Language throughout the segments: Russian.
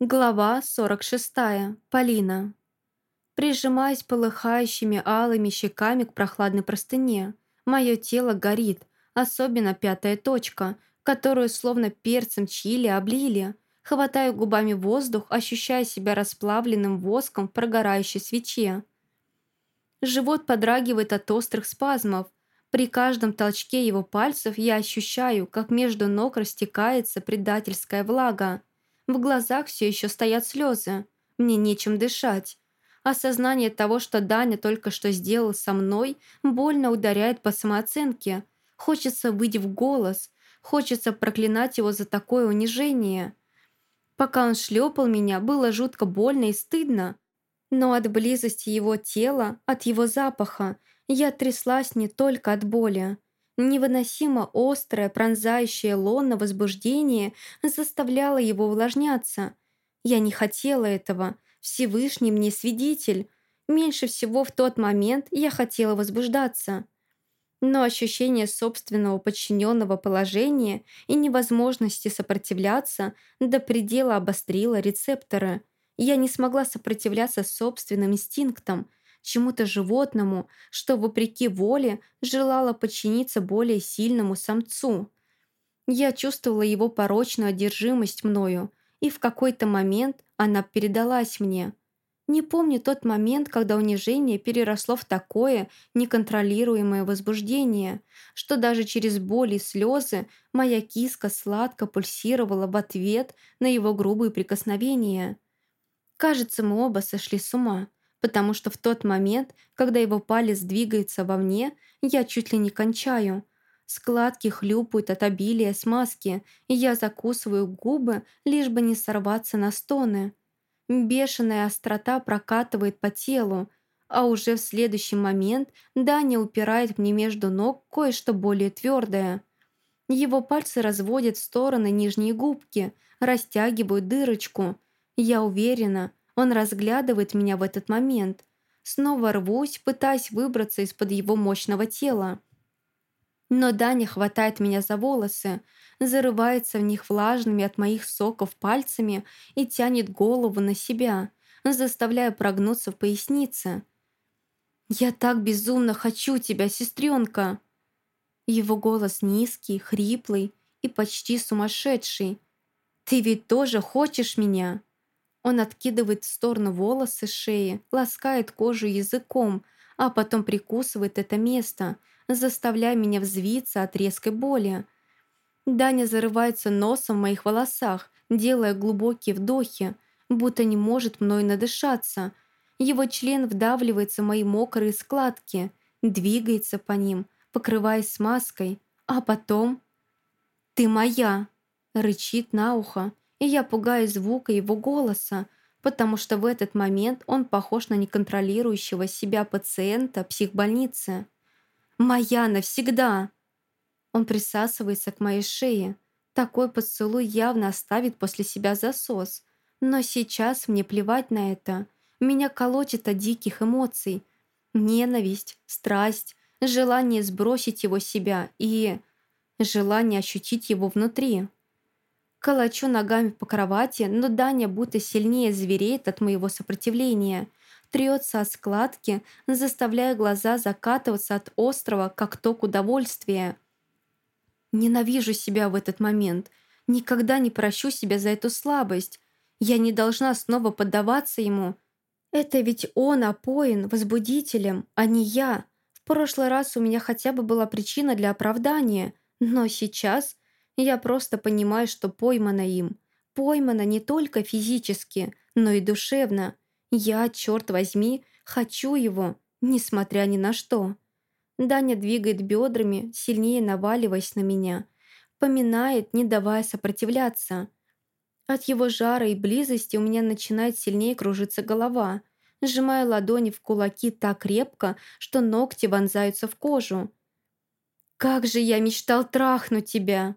Глава 46. Полина. Прижимаясь полыхающими алыми щеками к прохладной простыне, мое тело горит, особенно пятая точка, которую словно перцем чили облили. Хватаю губами воздух, ощущая себя расплавленным воском в прогорающей свече. Живот подрагивает от острых спазмов. При каждом толчке его пальцев я ощущаю, как между ног растекается предательская влага. В глазах все еще стоят слезы. Мне нечем дышать. Осознание того, что Даня только что сделал со мной, больно ударяет по самооценке. Хочется выйти в голос. Хочется проклинать его за такое унижение. Пока он шлепал меня, было жутко больно и стыдно. Но от близости его тела, от его запаха, я тряслась не только от боли. Невыносимо острое, пронзающее лоно возбуждение заставляло его увлажняться. Я не хотела этого. Всевышний мне свидетель. Меньше всего в тот момент я хотела возбуждаться. Но ощущение собственного подчиненного положения и невозможности сопротивляться до предела обострило рецепторы. Я не смогла сопротивляться собственным инстинктам – чему-то животному, что, вопреки воле, желало подчиниться более сильному самцу. Я чувствовала его порочную одержимость мною, и в какой-то момент она передалась мне. Не помню тот момент, когда унижение переросло в такое неконтролируемое возбуждение, что даже через боль и слезы моя киска сладко пульсировала в ответ на его грубые прикосновения. Кажется, мы оба сошли с ума потому что в тот момент, когда его палец двигается во мне, я чуть ли не кончаю. Складки хлюпают от обилия смазки, и я закусываю губы, лишь бы не сорваться на стоны. Бешеная острота прокатывает по телу, а уже в следующий момент Даня упирает мне между ног кое-что более твердое. Его пальцы разводят в стороны нижние губки, растягивают дырочку. Я уверена, он разглядывает меня в этот момент. Снова рвусь, пытаясь выбраться из-под его мощного тела. Но Даня хватает меня за волосы, зарывается в них влажными от моих соков пальцами и тянет голову на себя, заставляя прогнуться в пояснице. «Я так безумно хочу тебя, сестренка!» Его голос низкий, хриплый и почти сумасшедший. «Ты ведь тоже хочешь меня?» Он откидывает в сторону волосы шеи, ласкает кожу языком, а потом прикусывает это место, заставляя меня взвиться от резкой боли. Даня зарывается носом в моих волосах, делая глубокие вдохи, будто не может мной надышаться. Его член вдавливается в мои мокрые складки, двигается по ним, покрываясь смазкой, а потом... «Ты моя!» — рычит на ухо, и я пугаюсь звука его голоса, потому что в этот момент он похож на неконтролирующего себя пациента психбольницы. «Моя навсегда!» Он присасывается к моей шее. Такой поцелуй явно оставит после себя засос. Но сейчас мне плевать на это. Меня колотит от диких эмоций. Ненависть, страсть, желание сбросить его себя и... желание ощутить его внутри. Калачу ногами по кровати, но Даня будто сильнее звереет от моего сопротивления. Трется от складки, заставляя глаза закатываться от острого, как ток удовольствия. Ненавижу себя в этот момент. Никогда не прощу себя за эту слабость. Я не должна снова поддаваться ему. Это ведь он опоен возбудителем, а не я. В прошлый раз у меня хотя бы была причина для оправдания, но сейчас я просто понимаю, что поймана им. Поймана не только физически, но и душевно. Я, черт возьми, хочу его, несмотря ни на что. Даня двигает бедрами, сильнее наваливаясь на меня. Поминает, не давая сопротивляться. От его жара и близости у меня начинает сильнее кружиться голова. Сжимаю ладони в кулаки так крепко, что ногти вонзаются в кожу. «Как же я мечтал трахнуть тебя!»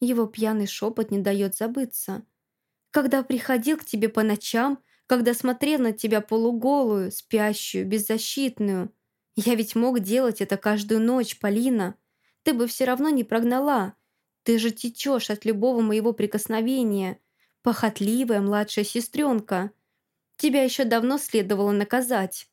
Его пьяный шепот не дает забыться. Когда приходил к тебе по ночам, когда смотрел на тебя полуголую, спящую, беззащитную. Я ведь мог делать это каждую ночь, Полина. Ты бы все равно не прогнала. Ты же течешь от любого моего прикосновения. Похотливая младшая сестренка. Тебя еще давно следовало наказать».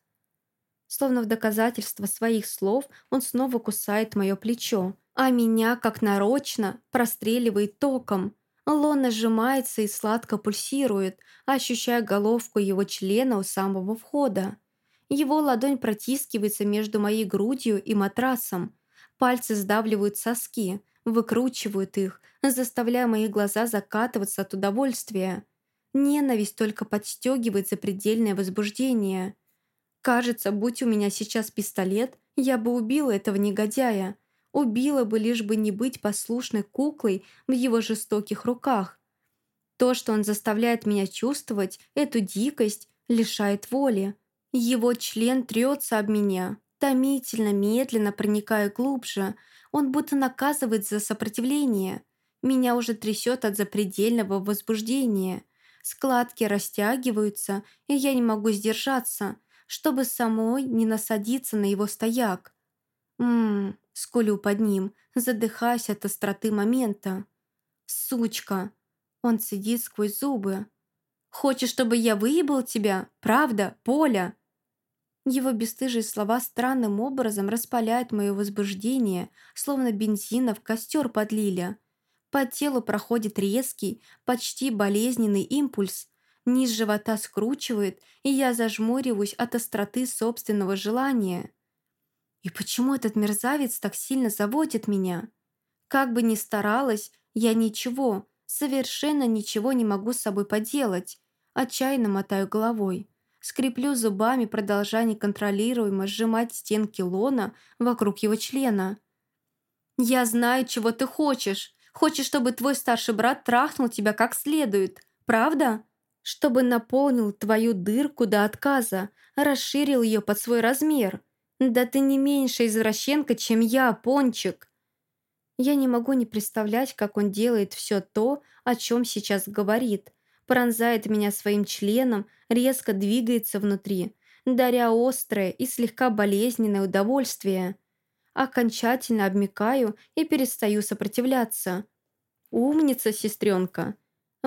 Словно в доказательство своих слов он снова кусает мое плечо, а меня, как нарочно, простреливает током. Лона сжимается и сладко пульсирует, ощущая головку его члена у самого входа. Его ладонь протискивается между моей грудью и матрасом. Пальцы сдавливают соски, выкручивают их, заставляя мои глаза закатываться от удовольствия. Ненависть только подстегивает запредельное возбуждение. Кажется, будь у меня сейчас пистолет, я бы убила этого негодяя. Убила бы, лишь бы не быть послушной куклой в его жестоких руках. То, что он заставляет меня чувствовать, эту дикость, лишает воли. Его член трется об меня, томительно, медленно проникая глубже. Он будто наказывает за сопротивление. Меня уже трясет от запредельного возбуждения. Складки растягиваются, и я не могу сдержаться, чтобы самой не насадиться на его стояк. Ммм, скулю под ним, задыхаясь от остроты момента. «Сучка!» Он сидит сквозь зубы. «Хочешь, чтобы я выебал тебя? Правда, Поля?» Его бесстыжие слова странным образом распаляют мое возбуждение, словно бензина в костер подлили. По телу проходит резкий, почти болезненный импульс. Низ живота скручивает, и я зажмуриваюсь от остроты собственного желания. И почему этот мерзавец так сильно заводит меня? Как бы ни старалась, я ничего, совершенно ничего не могу с собой поделать. Отчаянно мотаю головой. Скреплю зубами, продолжая неконтролируемо сжимать стенки лона вокруг его члена. «Я знаю, чего ты хочешь. Хочешь, чтобы твой старший брат трахнул тебя как следует. Правда? Чтобы наполнил твою дырку до отказа, расширил ее под свой размер. «Да ты не меньше извращенка, чем я, Пончик!» Я не могу не представлять, как он делает все то, о чем сейчас говорит. Пронзает меня своим членом, резко двигается внутри, даря острое и слегка болезненное удовольствие. Окончательно обмикаю и перестаю сопротивляться. «Умница, сестренка!»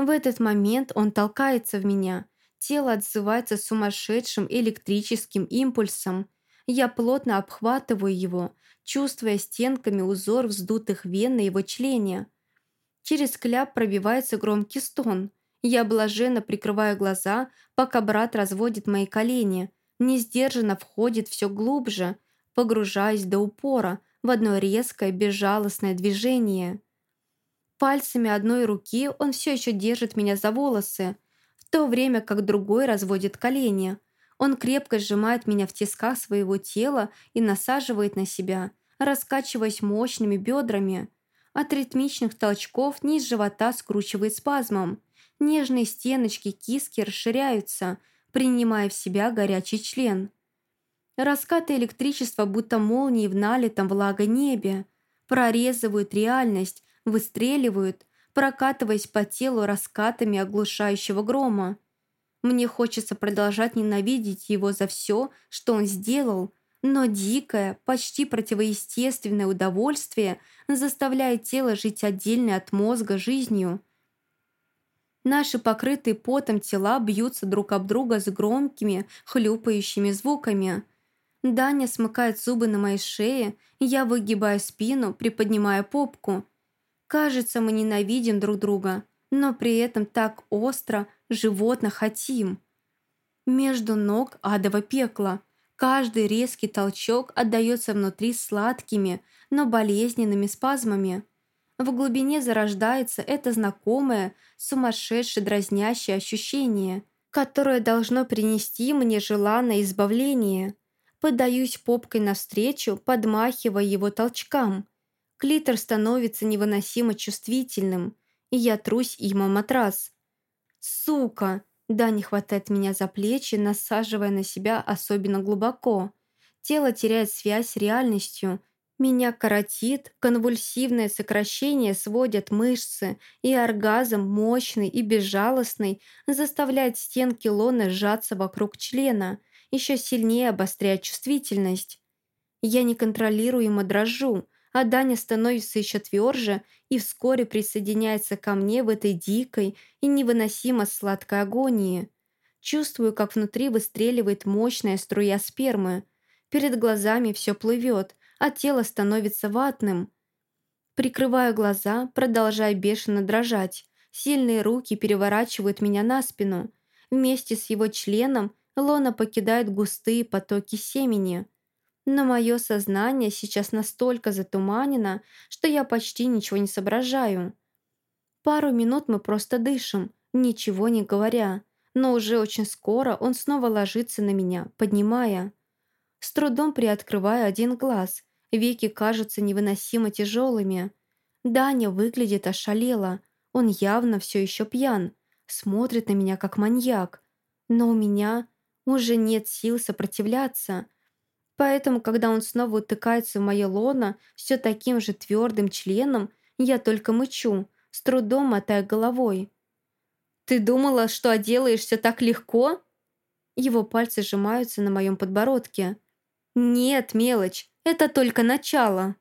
В этот момент он толкается в меня. Тело отзывается сумасшедшим электрическим импульсом – я плотно обхватываю его, чувствуя стенками узор вздутых вен на его члене. Через кляп пробивается громкий стон. Я блаженно прикрываю глаза, пока брат разводит мои колени, несдержанно входит все глубже, погружаясь до упора в одно резкое, безжалостное движение. Пальцами одной руки он все еще держит меня за волосы, в то время как другой разводит колени – он крепко сжимает меня в тисках своего тела и насаживает на себя, раскачиваясь мощными бедрами. От ритмичных толчков низ живота скручивает спазмом. Нежные стеночки киски расширяются, принимая в себя горячий член. Раскаты электричества, будто молнии в налитом влага небе, прорезывают реальность, выстреливают, прокатываясь по телу раскатами оглушающего грома. Мне хочется продолжать ненавидеть его за все, что он сделал, но дикое, почти противоестественное удовольствие заставляет тело жить отдельно от мозга жизнью. Наши покрытые потом тела бьются друг об друга с громкими, хлюпающими звуками. Даня смыкает зубы на моей шее, я выгибаю спину, приподнимая попку. Кажется, мы ненавидим друг друга, но при этом так остро – животно хотим. Между ног адово пекло. Каждый резкий толчок отдается внутри сладкими, но болезненными спазмами. В глубине зарождается это знакомое, сумасшедшее дразнящее ощущение, которое должно принести мне желанное избавление. Подаюсь попкой навстречу, подмахивая его толчкам. Клитор становится невыносимо чувствительным, и я трусь им о матрас. «Сука!» Дани хватает меня за плечи, насаживая на себя особенно глубоко. Тело теряет связь с реальностью. Меня коротит, конвульсивное сокращение сводят мышцы, и оргазм, мощный и безжалостный, заставляет стенки лона сжаться вокруг члена, еще сильнее обостряя чувствительность. Я неконтролируемо дрожу, а Даня становится еще тверже и вскоре присоединяется ко мне в этой дикой и невыносимо сладкой агонии. Чувствую, как внутри выстреливает мощная струя спермы. Перед глазами все плывет, а тело становится ватным. Прикрываю глаза, продолжая бешено дрожать. Сильные руки переворачивают меня на спину. Вместе с его членом лона покидает густые потоки семени – но мое сознание сейчас настолько затуманено, что я почти ничего не соображаю. Пару минут мы просто дышим, ничего не говоря, но уже очень скоро он снова ложится на меня, поднимая. С трудом приоткрываю один глаз, веки кажутся невыносимо тяжелыми. Даня выглядит ошалело, он явно все еще пьян, смотрит на меня как маньяк. Но у меня уже нет сил сопротивляться – Поэтому, когда он снова утыкается в мое лоно все таким же твердым членом, я только мычу, с трудом мотая головой. «Ты думала, что отделаешься так легко?» Его пальцы сжимаются на моем подбородке. «Нет, мелочь, это только начало».